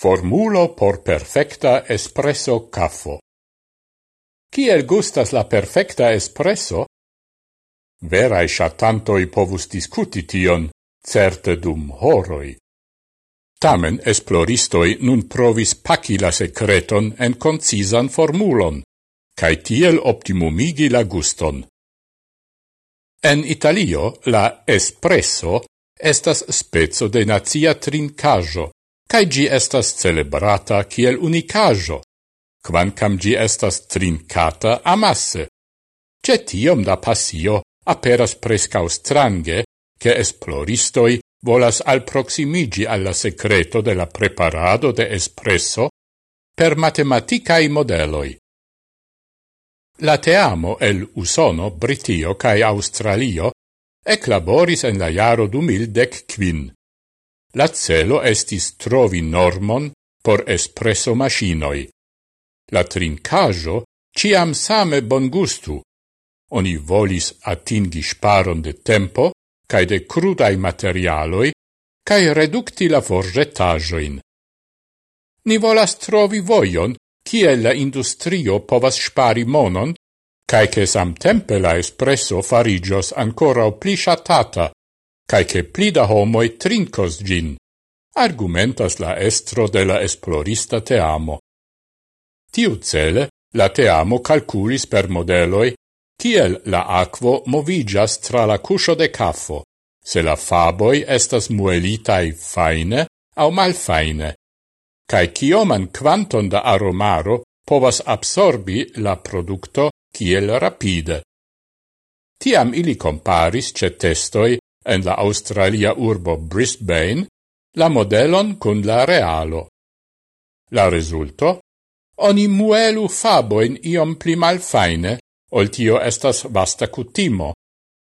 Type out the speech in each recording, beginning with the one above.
Formulo por perfecta espresso caffo. Kiel gustas la perfecta espresso? Verai shatantoi povus discuti tion, certe dum horoi. Tamen esploristoi nun provis paci la secreton en concisan formulon, cae tiel optimumigi la guston. En Italio la espresso estas spezzo de nazia trincajo, cae gi estas celebrata kiel unicajo, quancam gi estas trincata amasse. Ce tiom da passio aperas prescau strange, che esploristoi volas al proximigi alla secreto de la preparado de espresso per matematicae modeloi. La teamo el Usono, Britio cae Australio eclaboris en la jaro du mil dec quin. La celo estis trovi normon por espresso machinoi. La trincajo ciam same bon gustu. Oni volis atingi sparon de tempo cae de crudai materialoi cae reducti la forgetajoin. Ni volas trovi voion cie la industrio povas spari monon cae che samtempe la espresso farigios ancora pli shatata cae che plida homoi trincos gin, argumentas la estro de la esplorista teamo. Tiu cele, la teamo calculis per modeloi kiel la aquo movigas tra la cuscio de caffo, se la faboi estas muelitai faine au malfaine, cae cioman quanton da aromaro povas absorbi la producto kiel rapide. Tiam ili comparis ce testoi en la australia urbo Brisbane la modelon cun la realo. La resulto? Oni muelu faboin iom pli malfaine, ol tio estas vasta cutimo,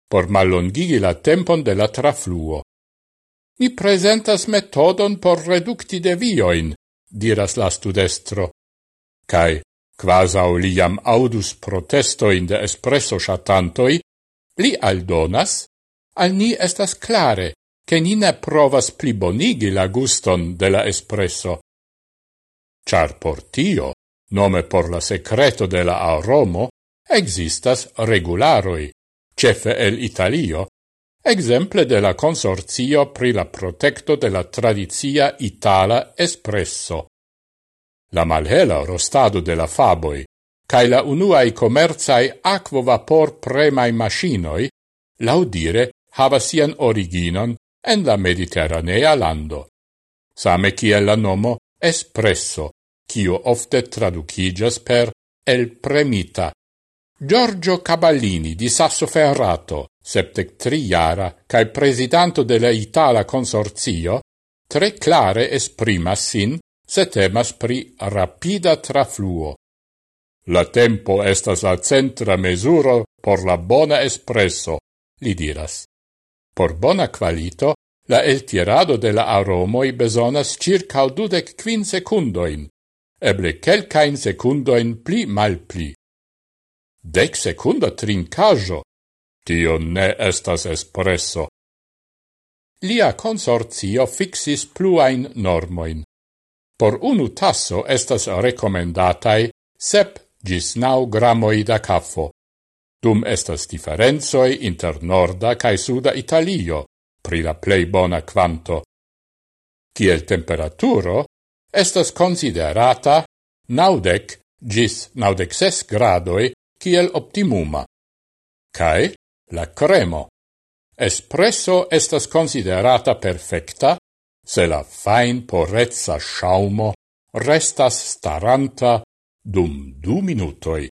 por mallongigi la tempon de la trafluo. Mi presentas metodon por reducti devioin, diras la studestro. Cai, quasau liam audus protestoin de espresso chatantoi, li aldonas, al ni estas clare, che ni ne provas plibonigi la guston de la espresso. Char por tio, nome por la secreto de la aromo, existas regularoi, cefe el Italio, exemple de la consorzio pri la protecto de la tradizia itala espresso. La malhela rostado de la faboi, cae la unuae comerzai aquo vapor premai macinoi, laudire havas sian originon en la mediterranea lando. Same kiel la nomo espresso, kio ofte traducigas per el premita. Giorgio Caballini di Sassoferrato, septec triara, cae presidanto della Itala Consorzio, tre clare esprimas sin se temas pri rapida trafluo. La tempo estas la centra mesuro por la bona espresso, li diras. Por bona qualito, la eltirado de la aromoi besonas circa dudec quin secundoin, eble quelcain secundoin pli mal pli. Dec secunda trincajo, tio ne estas espresso. Lia consorzio fixis pluain normoin. Por unu tasso estas recomendatai sep gis nau gramoi da caffo dum estas differenzoi inter norda cae suda Italio pri la plei bona quanto. Ciel temperaturo estas considerata naudec gis naudec ses gradoi ciel optimuma. Cae la cremo. Espresso estas considerata perfecta se la fain porezza schaumo restas staranta dum du minutoi